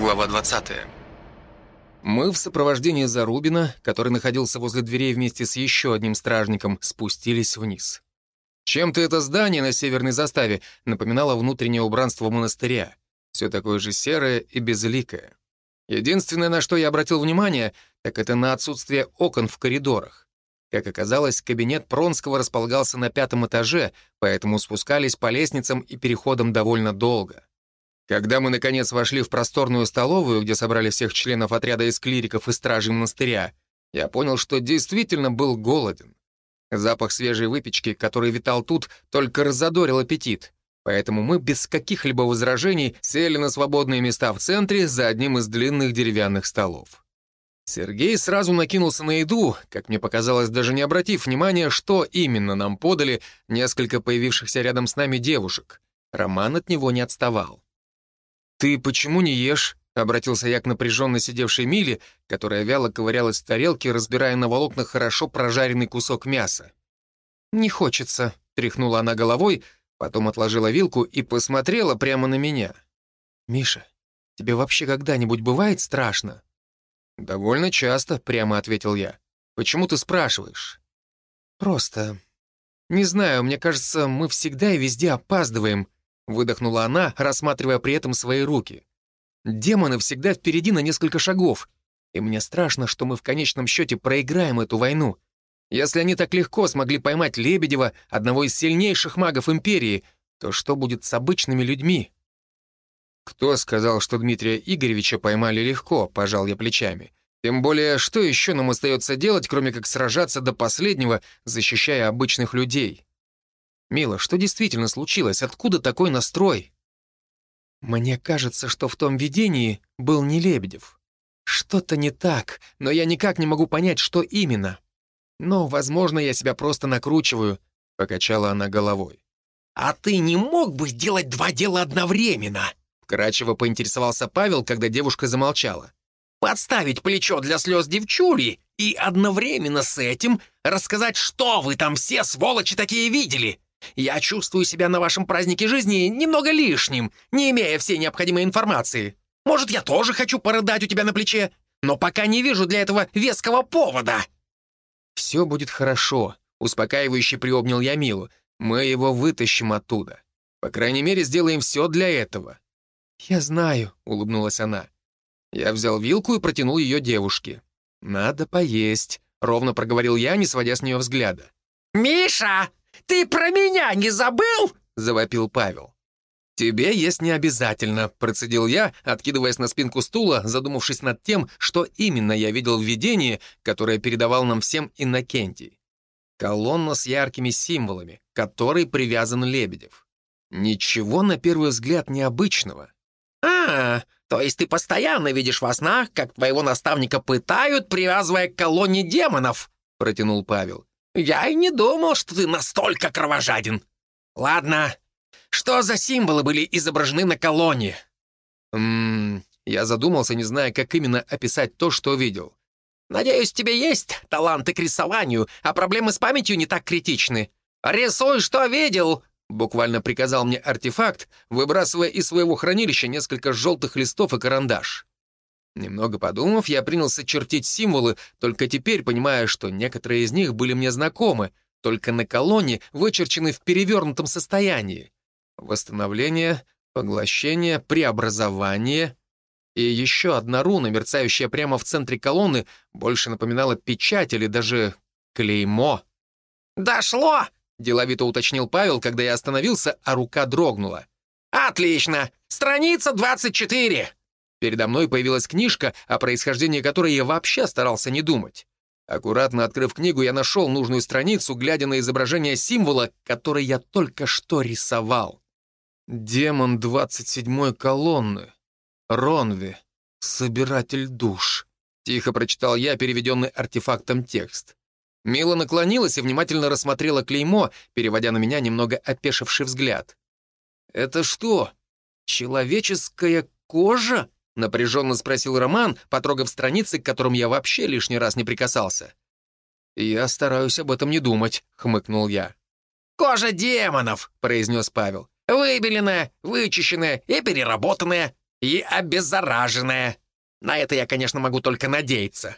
Глава 20. Мы в сопровождении Зарубина, который находился возле дверей вместе с еще одним стражником, спустились вниз. Чем-то это здание на северной заставе напоминало внутреннее убранство монастыря. Все такое же серое и безликое. Единственное, на что я обратил внимание, так это на отсутствие окон в коридорах. Как оказалось, кабинет Пронского располагался на пятом этаже, поэтому спускались по лестницам и переходам довольно долго. Когда мы, наконец, вошли в просторную столовую, где собрали всех членов отряда из клириков и стражей монастыря, я понял, что действительно был голоден. Запах свежей выпечки, который витал тут, только разодорил аппетит. Поэтому мы без каких-либо возражений сели на свободные места в центре за одним из длинных деревянных столов. Сергей сразу накинулся на еду, как мне показалось, даже не обратив внимания, что именно нам подали несколько появившихся рядом с нами девушек. Роман от него не отставал. «Ты почему не ешь?» — обратился я к напряженно сидевшей Миле, которая вяло ковырялась в тарелке, разбирая на волокнах хорошо прожаренный кусок мяса. «Не хочется», — тряхнула она головой, потом отложила вилку и посмотрела прямо на меня. «Миша, тебе вообще когда-нибудь бывает страшно?» «Довольно часто», — прямо ответил я. «Почему ты спрашиваешь?» «Просто... Не знаю, мне кажется, мы всегда и везде опаздываем», выдохнула она, рассматривая при этом свои руки. «Демоны всегда впереди на несколько шагов, и мне страшно, что мы в конечном счете проиграем эту войну. Если они так легко смогли поймать Лебедева, одного из сильнейших магов Империи, то что будет с обычными людьми?» «Кто сказал, что Дмитрия Игоревича поймали легко?» — пожал я плечами. «Тем более, что еще нам остается делать, кроме как сражаться до последнего, защищая обычных людей?» «Мила, что действительно случилось? Откуда такой настрой?» «Мне кажется, что в том видении был не Лебедев. Что-то не так, но я никак не могу понять, что именно. Но, возможно, я себя просто накручиваю», — покачала она головой. «А ты не мог бы сделать два дела одновременно?» Вкрадчиво поинтересовался Павел, когда девушка замолчала. «Подставить плечо для слез девчули и одновременно с этим рассказать, что вы там все, сволочи, такие видели. Я чувствую себя на вашем празднике жизни немного лишним, не имея всей необходимой информации. Может, я тоже хочу порыдать у тебя на плече, но пока не вижу для этого веского повода». «Все будет хорошо», — успокаивающе приобнял я Милу. «Мы его вытащим оттуда. По крайней мере, сделаем все для этого». «Я знаю», — улыбнулась она. Я взял вилку и протянул ее девушке. «Надо поесть», — ровно проговорил я, не сводя с нее взгляда. «Миша!» «Ты про меня не забыл?» — завопил Павел. «Тебе есть не обязательно», — процедил я, откидываясь на спинку стула, задумавшись над тем, что именно я видел в видении, которое передавал нам всем Иннокентий. Колонна с яркими символами, к которой привязан Лебедев. Ничего, на первый взгляд, необычного. «А, то есть ты постоянно видишь во снах, как твоего наставника пытают, привязывая к колонне демонов?» — протянул Павел. Я и не думал, что ты настолько кровожаден. Ладно, что за символы были изображены на колонне? Ммм, я задумался, не зная, как именно описать то, что видел. Надеюсь, тебе есть таланты к рисованию, а проблемы с памятью не так критичны. Рисуй, что видел!» Буквально приказал мне артефакт, выбрасывая из своего хранилища несколько желтых листов и карандаш. Немного подумав, я принялся чертить символы, только теперь понимая, что некоторые из них были мне знакомы, только на колонне вычерчены в перевернутом состоянии. Восстановление, поглощение, преобразование. И еще одна руна, мерцающая прямо в центре колонны, больше напоминала печать или даже клеймо. «Дошло!» — деловито уточнил Павел, когда я остановился, а рука дрогнула. «Отлично! Страница 24!» Передо мной появилась книжка, о происхождении которой я вообще старался не думать. Аккуратно открыв книгу, я нашел нужную страницу, глядя на изображение символа, который я только что рисовал. Демон 27-й колонны. Ронви. Собиратель душ. Тихо прочитал я переведенный артефактом текст. Мила наклонилась и внимательно рассмотрела клеймо, переводя на меня немного опешивший взгляд. «Это что, человеческая кожа?» — напряженно спросил Роман, потрогав страницы, к которым я вообще лишний раз не прикасался. «Я стараюсь об этом не думать», — хмыкнул я. «Кожа демонов», — произнес Павел. «Выбеленная, вычищенная и переработанная. и обеззараженная. На это я, конечно, могу только надеяться.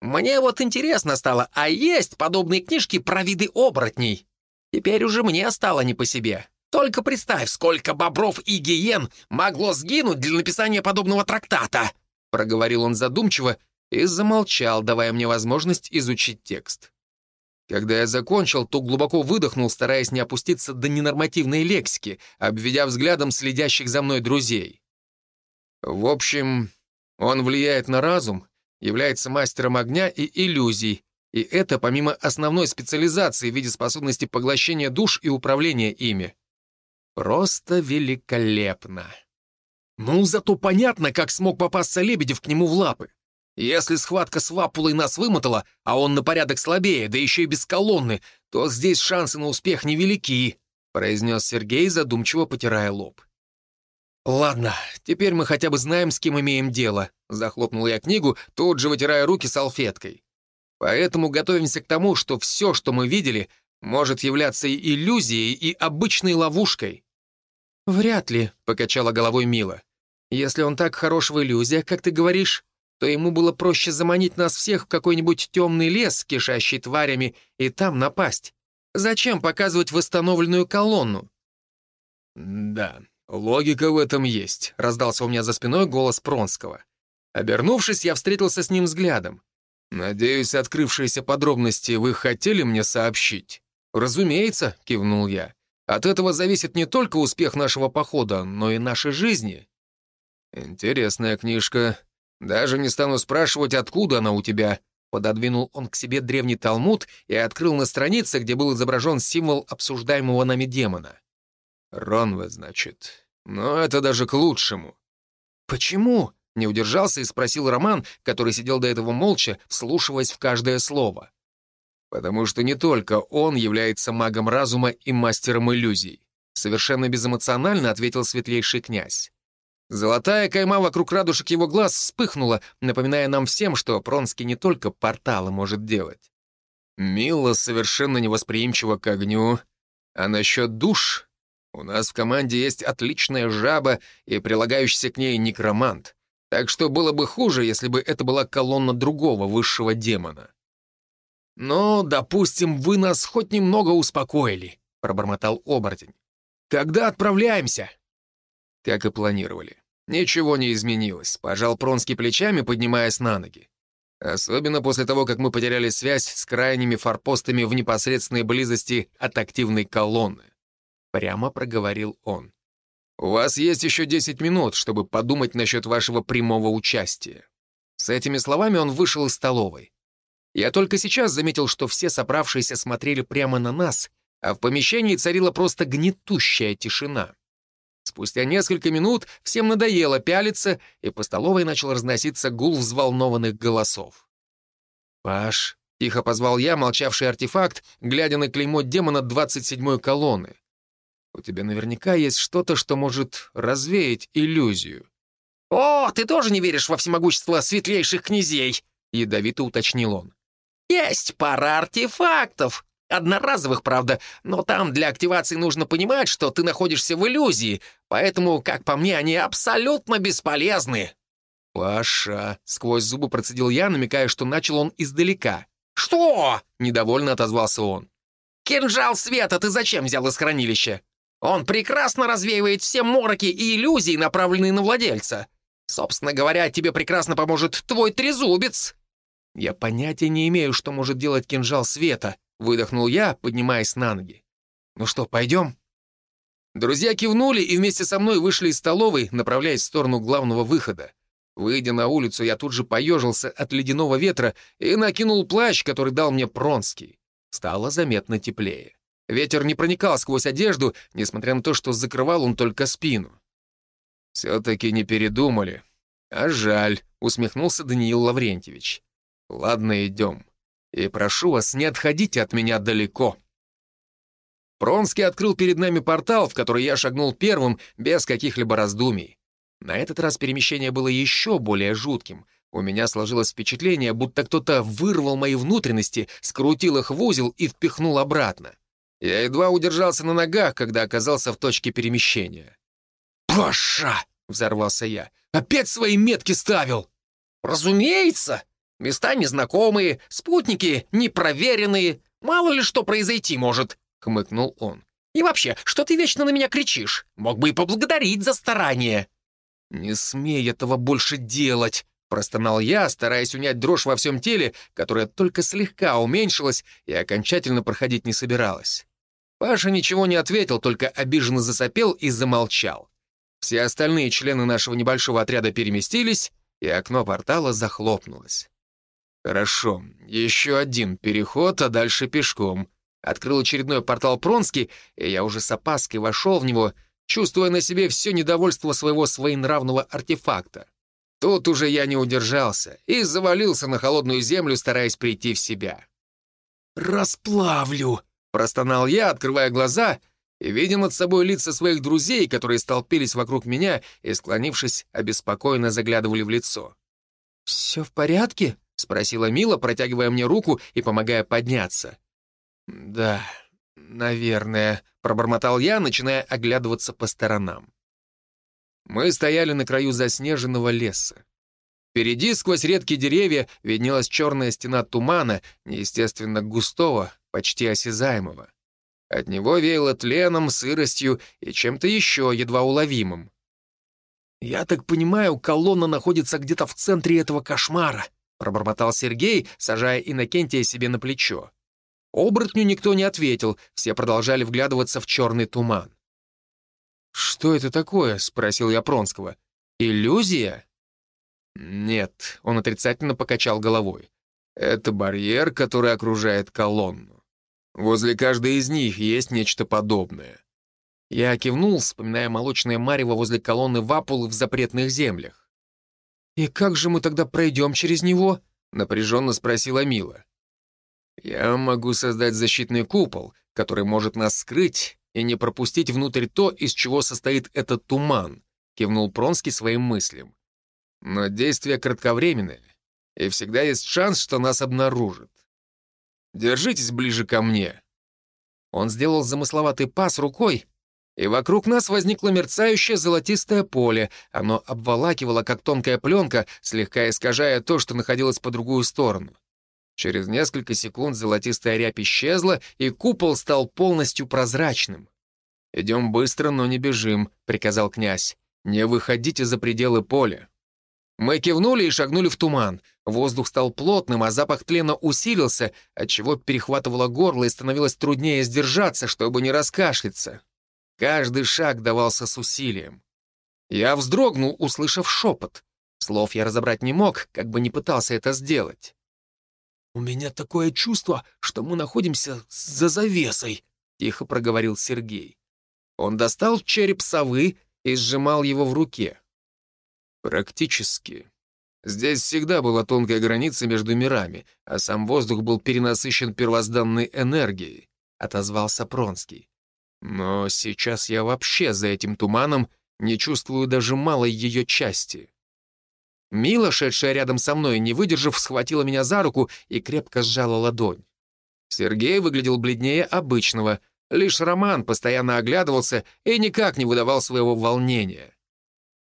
Мне вот интересно стало, а есть подобные книжки про виды оборотней? Теперь уже мне стало не по себе. Только представь, сколько бобров и гиен могло сгинуть для написания подобного трактата!» Проговорил он задумчиво и замолчал, давая мне возможность изучить текст. Когда я закончил, то глубоко выдохнул, стараясь не опуститься до ненормативной лексики, обведя взглядом следящих за мной друзей. В общем, он влияет на разум, является мастером огня и иллюзий, и это помимо основной специализации в виде способности поглощения душ и управления ими. Просто великолепно. Ну, зато понятно, как смог попасться Лебедев к нему в лапы. Если схватка с Вапулой нас вымотала, а он на порядок слабее, да еще и без колонны, то здесь шансы на успех невелики», — произнес Сергей, задумчиво потирая лоб. «Ладно, теперь мы хотя бы знаем, с кем имеем дело», — захлопнул я книгу, тут же вытирая руки салфеткой. «Поэтому готовимся к тому, что все, что мы видели, может являться и иллюзией, и обычной ловушкой». «Вряд ли», — покачала головой Мила. «Если он так хорош в иллюзиях, как ты говоришь, то ему было проще заманить нас всех в какой-нибудь темный лес, кишащий тварями, и там напасть. Зачем показывать восстановленную колонну?» «Да, логика в этом есть», — раздался у меня за спиной голос Пронского. Обернувшись, я встретился с ним взглядом. «Надеюсь, открывшиеся подробности вы хотели мне сообщить?» «Разумеется», — кивнул я. «От этого зависит не только успех нашего похода, но и нашей жизни». «Интересная книжка. Даже не стану спрашивать, откуда она у тебя». Пододвинул он к себе древний талмуд и открыл на странице, где был изображен символ обсуждаемого нами демона. «Ронве, значит. Но это даже к лучшему». «Почему?» — не удержался и спросил Роман, который сидел до этого молча, вслушиваясь в каждое слово. «Потому что не только он является магом разума и мастером иллюзий», совершенно безэмоционально ответил светлейший князь. Золотая кайма вокруг радужек его глаз вспыхнула, напоминая нам всем, что Пронский не только порталы может делать. Мила совершенно невосприимчива к огню. А насчет душ? У нас в команде есть отличная жаба и прилагающийся к ней некромант. Так что было бы хуже, если бы это была колонна другого высшего демона. «Ну, допустим, вы нас хоть немного успокоили», — пробормотал оборотень. «Когда отправляемся?» Как и планировали. Ничего не изменилось, пожал Пронский плечами, поднимаясь на ноги. Особенно после того, как мы потеряли связь с крайними форпостами в непосредственной близости от активной колонны. Прямо проговорил он. «У вас есть еще 10 минут, чтобы подумать насчет вашего прямого участия». С этими словами он вышел из столовой. Я только сейчас заметил, что все собравшиеся смотрели прямо на нас, а в помещении царила просто гнетущая тишина. Спустя несколько минут всем надоело пялиться, и по столовой начал разноситься гул взволнованных голосов. «Паш», — тихо позвал я, молчавший артефакт, глядя на клеймо демона 27-й колонны. «У тебя наверняка есть что-то, что может развеять иллюзию». «О, ты тоже не веришь во всемогущество светлейших князей?» — ядовито уточнил он. «Есть пара артефактов, Одноразовых, правда, но там для активации нужно понимать, что ты находишься в иллюзии, поэтому, как по мне, они абсолютно бесполезны». «Паша», — сквозь зубы процедил я, намекая, что начал он издалека. «Что?» — недовольно отозвался он. «Кинжал света ты зачем взял из хранилища? Он прекрасно развеивает все мороки и иллюзии, направленные на владельца. Собственно говоря, тебе прекрасно поможет твой трезубец». «Я понятия не имею, что может делать кинжал света», — выдохнул я, поднимаясь на ноги. «Ну что, пойдем?» Друзья кивнули и вместе со мной вышли из столовой, направляясь в сторону главного выхода. Выйдя на улицу, я тут же поежился от ледяного ветра и накинул плащ, который дал мне Пронский. Стало заметно теплее. Ветер не проникал сквозь одежду, несмотря на то, что закрывал он только спину. «Все-таки не передумали. А жаль», — усмехнулся Даниил Лаврентьевич. «Ладно, идем и прошу вас, не отходите от меня далеко». Пронский открыл перед нами портал, в который я шагнул первым, без каких-либо раздумий. На этот раз перемещение было еще более жутким. У меня сложилось впечатление, будто кто-то вырвал мои внутренности, скрутил их в узел и впихнул обратно. Я едва удержался на ногах, когда оказался в точке перемещения. «Паша!» — взорвался я. «Опять свои метки ставил!» «Разумеется! Места незнакомые, спутники непроверенные. Мало ли что произойти может», — хмыкнул он. «И вообще, что ты вечно на меня кричишь? Мог бы и поблагодарить за старание». «Не смей этого больше делать!» — простонал я, стараясь унять дрожь во всем теле, которая только слегка уменьшилась и окончательно проходить не собиралась. Паша ничего не ответил, только обиженно засопел и замолчал. Все остальные члены нашего небольшого отряда переместились, и окно портала захлопнулось. Хорошо, еще один переход, а дальше пешком. Открыл очередной портал Пронский, и я уже с опаской вошел в него, чувствуя на себе все недовольство своего своенравного артефакта. Тут уже я не удержался и завалился на холодную землю, стараясь прийти в себя. «Расплавлю!» — простонал я, открывая глаза и видя над собой лица своих друзей, которые столпились вокруг меня и, склонившись, обеспокоенно заглядывали в лицо. «Все в порядке?» — спросила Мила, протягивая мне руку и помогая подняться. «Да, наверное», — пробормотал я, начиная оглядываться по сторонам. Мы стояли на краю заснеженного леса. Впереди, сквозь редкие деревья, виднелась черная стена тумана, неестественно густого, почти осязаемого. От него веяло тленом, сыростью и чем-то еще едва уловимым. «Я так понимаю, колонна находится где-то в центре этого кошмара», пробормотал Сергей, сажая Иннокентия себе на плечо. Оборотню никто не ответил, все продолжали вглядываться в черный туман. «Что это такое?» — спросил я Пронского. «Иллюзия?» «Нет», — он отрицательно покачал головой. «Это барьер, который окружает колонну. Возле каждой из них есть нечто подобное». Я кивнул, вспоминая молочное марево возле колонны Вапулы в запретных землях. «И как же мы тогда пройдем через него?» — напряженно спросила Мила. «Я могу создать защитный купол, который может нас скрыть и не пропустить внутрь то, из чего состоит этот туман», — кивнул Пронский своим мыслям. «Но действие кратковременное, и всегда есть шанс, что нас обнаружат. Держитесь ближе ко мне». Он сделал замысловатый пас рукой, и вокруг нас возникло мерцающее золотистое поле. Оно обволакивало, как тонкая пленка, слегка искажая то, что находилось по другую сторону. Через несколько секунд золотистая рябь исчезла, и купол стал полностью прозрачным. «Идем быстро, но не бежим», — приказал князь. «Не выходите за пределы поля». Мы кивнули и шагнули в туман. Воздух стал плотным, а запах тлена усилился, отчего перехватывало горло и становилось труднее сдержаться, чтобы не раскашляться. Каждый шаг давался с усилием. Я вздрогнул, услышав шепот. Слов я разобрать не мог, как бы не пытался это сделать. «У меня такое чувство, что мы находимся за завесой», — тихо проговорил Сергей. Он достал череп совы и сжимал его в руке. «Практически. Здесь всегда была тонкая граница между мирами, а сам воздух был перенасыщен первозданной энергией», — отозвался Пронский. «Но сейчас я вообще за этим туманом не чувствую даже малой ее части». Мила, шедшая рядом со мной, не выдержав, схватила меня за руку и крепко сжала ладонь. Сергей выглядел бледнее обычного, лишь Роман постоянно оглядывался и никак не выдавал своего волнения.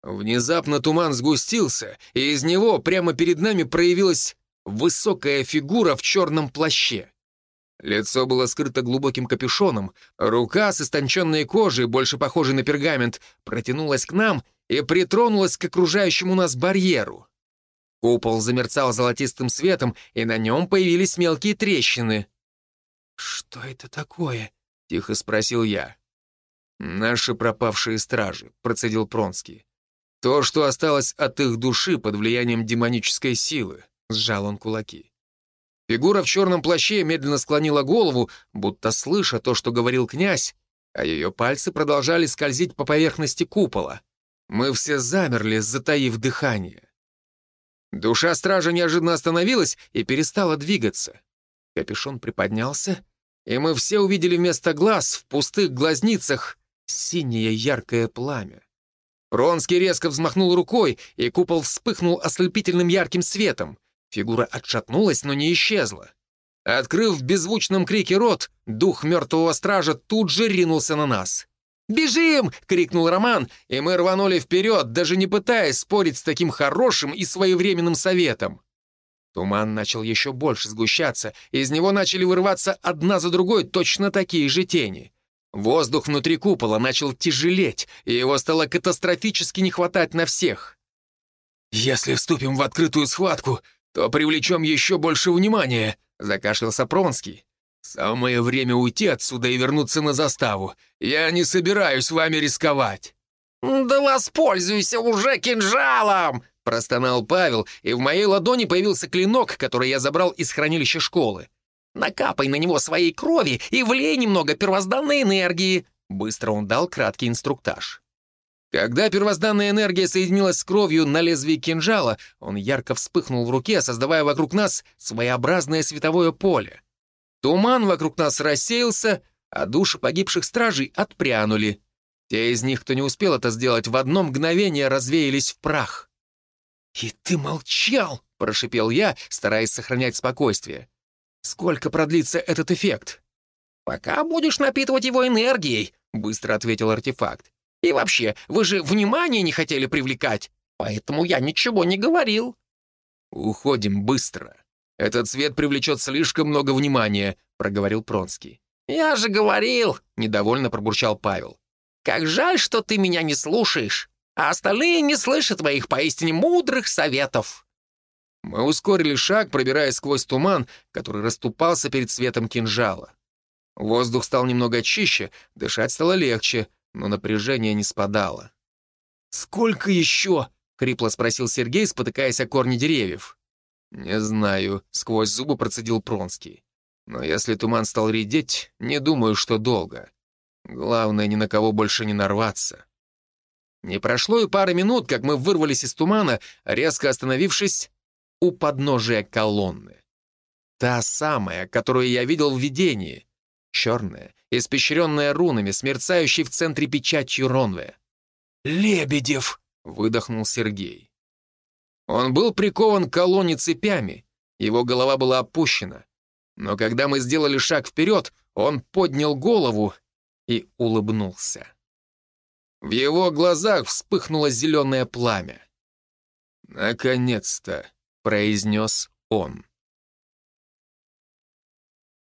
Внезапно туман сгустился, и из него прямо перед нами проявилась высокая фигура в черном плаще. Лицо было скрыто глубоким капюшоном, рука с истонченной кожей, больше похожей на пергамент, протянулась к нам — и притронулась к окружающему нас барьеру. Купол замерцал золотистым светом, и на нем появились мелкие трещины. «Что это такое?» — тихо спросил я. «Наши пропавшие стражи», — процедил Пронский. «То, что осталось от их души под влиянием демонической силы», — сжал он кулаки. Фигура в черном плаще медленно склонила голову, будто слыша то, что говорил князь, а ее пальцы продолжали скользить по поверхности купола. Мы все замерли, затаив дыхание. Душа стража неожиданно остановилась и перестала двигаться. Капюшон приподнялся, и мы все увидели вместо глаз в пустых глазницах синее яркое пламя. Ронский резко взмахнул рукой, и купол вспыхнул ослепительным ярким светом. Фигура отшатнулась, но не исчезла. Открыв в беззвучном крике рот, дух мертвого стража тут же ринулся на нас. «Бежим!» — крикнул Роман, и мы рванули вперед, даже не пытаясь спорить с таким хорошим и своевременным советом. Туман начал еще больше сгущаться, из него начали вырываться одна за другой точно такие же тени. Воздух внутри купола начал тяжелеть, и его стало катастрофически не хватать на всех. «Если вступим в открытую схватку, то привлечем еще больше внимания», — закашлялся Пронский. «Самое время уйти отсюда и вернуться на заставу. Я не собираюсь вами рисковать». «Да воспользуйся уже кинжалом!» — простонал Павел, и в моей ладони появился клинок, который я забрал из хранилища школы. «Накапай на него своей крови и влей немного первозданной энергии!» Быстро он дал краткий инструктаж. Когда первозданная энергия соединилась с кровью на лезвии кинжала, он ярко вспыхнул в руке, создавая вокруг нас своеобразное световое поле. Туман вокруг нас рассеялся, а души погибших стражей отпрянули. Те из них, кто не успел это сделать, в одно мгновение развеялись в прах. «И ты молчал!» — прошипел я, стараясь сохранять спокойствие. «Сколько продлится этот эффект?» «Пока будешь напитывать его энергией», — быстро ответил артефакт. «И вообще, вы же внимание не хотели привлекать, поэтому я ничего не говорил». «Уходим быстро», «Этот свет привлечет слишком много внимания», — проговорил Пронский. «Я же говорил», — недовольно пробурчал Павел. «Как жаль, что ты меня не слушаешь, а остальные не слышат моих поистине мудрых советов». Мы ускорили шаг, пробираясь сквозь туман, который расступался перед светом кинжала. Воздух стал немного чище, дышать стало легче, но напряжение не спадало. «Сколько еще?» — хрипло спросил Сергей, спотыкаясь о корни деревьев. «Не знаю», — сквозь зубы процедил Пронский. «Но если туман стал редеть, не думаю, что долго. Главное, ни на кого больше не нарваться». Не прошло и пары минут, как мы вырвались из тумана, резко остановившись у подножия колонны. Та самая, которую я видел в видении. Черная, испещренная рунами, смерцающей в центре печатью Ронве. «Лебедев!» — выдохнул Сергей. Он был прикован к колонне цепями, его голова была опущена. Но когда мы сделали шаг вперед, он поднял голову и улыбнулся. В его глазах вспыхнуло зеленое пламя. «Наконец-то!» — произнес он.